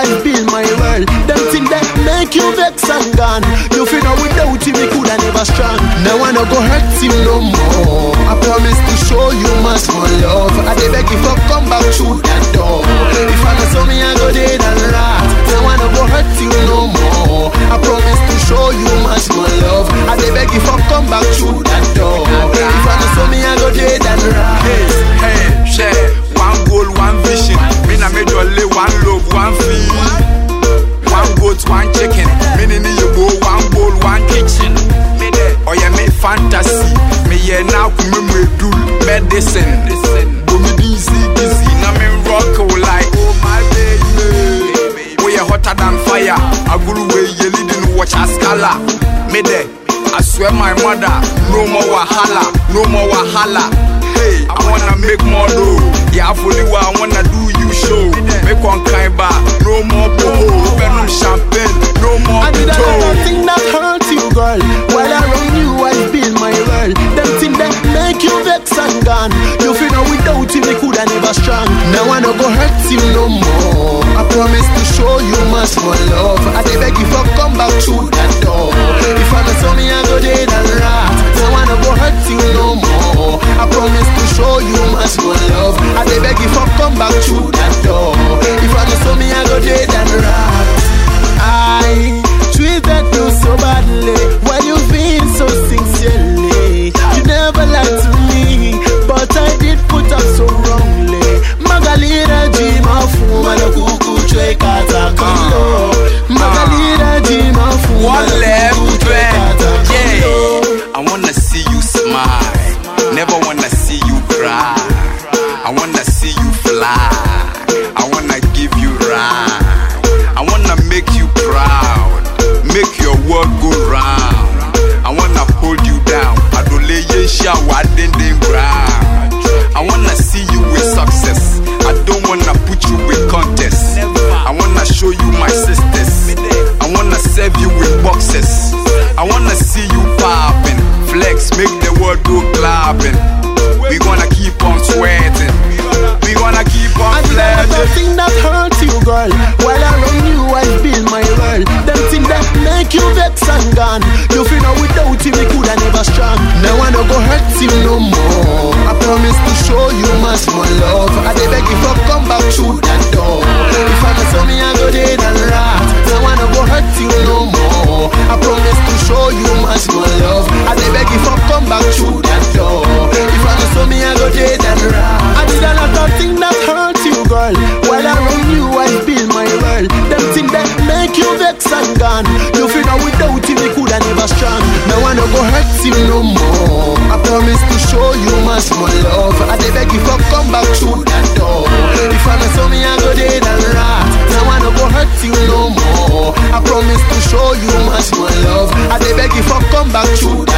wife build my world. Them thing that make you vex and gone. You feel now without him, he coulda never strong. Now I no go hurt him no more. I promise to show you much more love. I dey beg if I come back through that door. If I no saw me, I go dead and medicine. Go me busy, busy. Na me rock like oh my baby. We are hotter than fire. I Agulu we ye leading watch a scala. Me de, I swear my mother, no more wahala, no more wahala. Hey, I wanna make more dough. Yeah, fully what I wanna do you show. Make one kind bar, no more poho. Venom champagne, no more no more. I promise to show you much more love. I beg make your world go round. I wanna hold you down. Adoleye shower dindin ground. I wanna see you with success. I don't wanna put you in contest. I wanna show you my sisters. I wanna serve you with boxes. I wanna see you popping, flex, make the world go clapping. We gonna keep on sweating. We gonna keep on flexing. Nothing that hurts you, girl. While well, I you more. I promise to show you much more love. I dey beg you for come back through that door. If I saw me, I go dead and rot. Don't wanna go hurt you no more. I promise to show you much more love. I dey beg you for come back through that door. If I saw me, I go dead and rot. I did a lot of things that hurt you, girl. While around you, I build my world. Them things that make you vex and gone. You feel that without you, me coulda never strong. Now wanna go hurt you no more a small love. I they beg you come, come back through that door. If I mess up me, I go dead and I No one go hurt you no more. I promise to show you much more love. I they beg you come, come back through